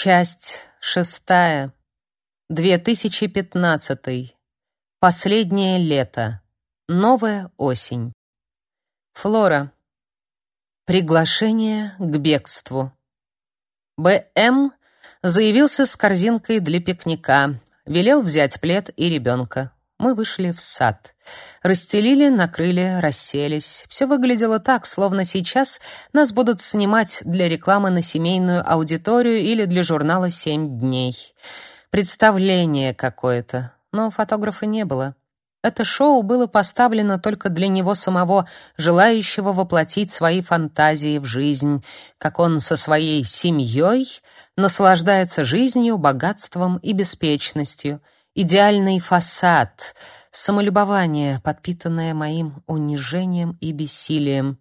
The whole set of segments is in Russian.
Часть шестая. 2015. Последнее лето. Новая осень. Флора. Приглашение к бегству. БМ заявился с корзинкой для пикника, велел взять плед и ребенка. Мы вышли в сад. Расстелили, накрыли, расселись. Все выглядело так, словно сейчас нас будут снимать для рекламы на семейную аудиторию или для журнала «Семь дней». Представление какое-то. Но фотографа не было. Это шоу было поставлено только для него самого, желающего воплотить свои фантазии в жизнь, как он со своей семьей наслаждается жизнью, богатством и беспечностью — идеальный фасад, самолюбование, подпитанное моим унижением и бессилием.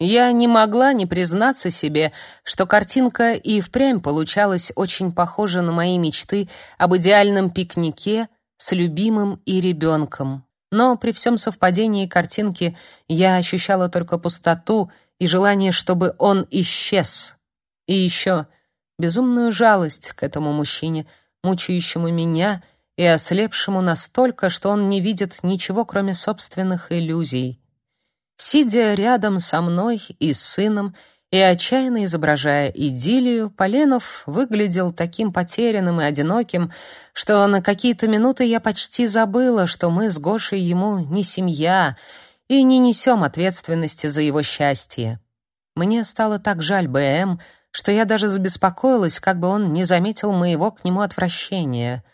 Я не могла не признаться себе, что картинка и впрямь получалась очень похожа на мои мечты об идеальном пикнике с любимым и ребенком. Но при всем совпадении картинки я ощущала только пустоту и желание, чтобы он исчез. И еще безумную жалость к этому мужчине, мучающему меня и ослепшему настолько, что он не видит ничего, кроме собственных иллюзий. Сидя рядом со мной и сыном и отчаянно изображая идиллию, Поленов выглядел таким потерянным и одиноким, что на какие-то минуты я почти забыла, что мы с Гошей ему не семья и не несем ответственности за его счастье. Мне стало так жаль БМ, что я даже забеспокоилась, как бы он не заметил моего к нему отвращения —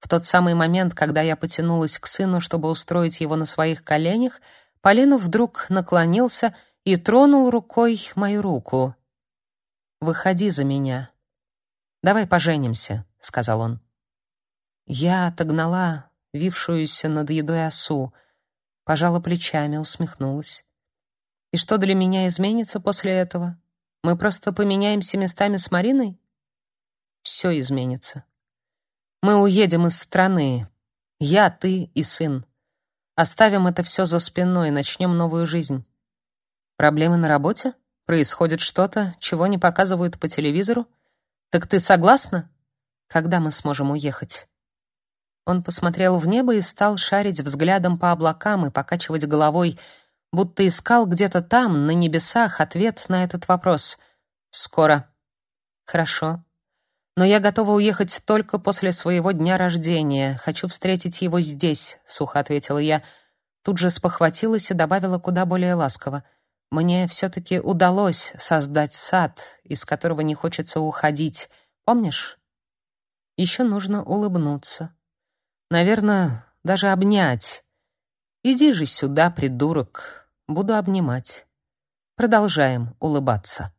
в тот самый момент, когда я потянулась к сыну, чтобы устроить его на своих коленях, Полинов вдруг наклонился и тронул рукой мою руку. «Выходи за меня. Давай поженимся», — сказал он. Я отогнала вившуюся над едой осу, пожала плечами, усмехнулась. «И что для меня изменится после этого? Мы просто поменяемся местами с Мариной?» «Все изменится». Мы уедем из страны. Я, ты и сын. Оставим это все за спиной и начнем новую жизнь. Проблемы на работе? Происходит что-то, чего не показывают по телевизору? Так ты согласна? Когда мы сможем уехать? Он посмотрел в небо и стал шарить взглядом по облакам и покачивать головой, будто искал где-то там, на небесах, ответ на этот вопрос. Скоро. Хорошо. Но я готова уехать только после своего дня рождения. Хочу встретить его здесь, сухо ответила я. Тут же спохватилась и добавила куда более ласково: мне все таки удалось создать сад, из которого не хочется уходить. Помнишь? Еще нужно улыбнуться. Наверное, даже обнять. Иди же сюда, придурок. Буду обнимать. Продолжаем улыбаться.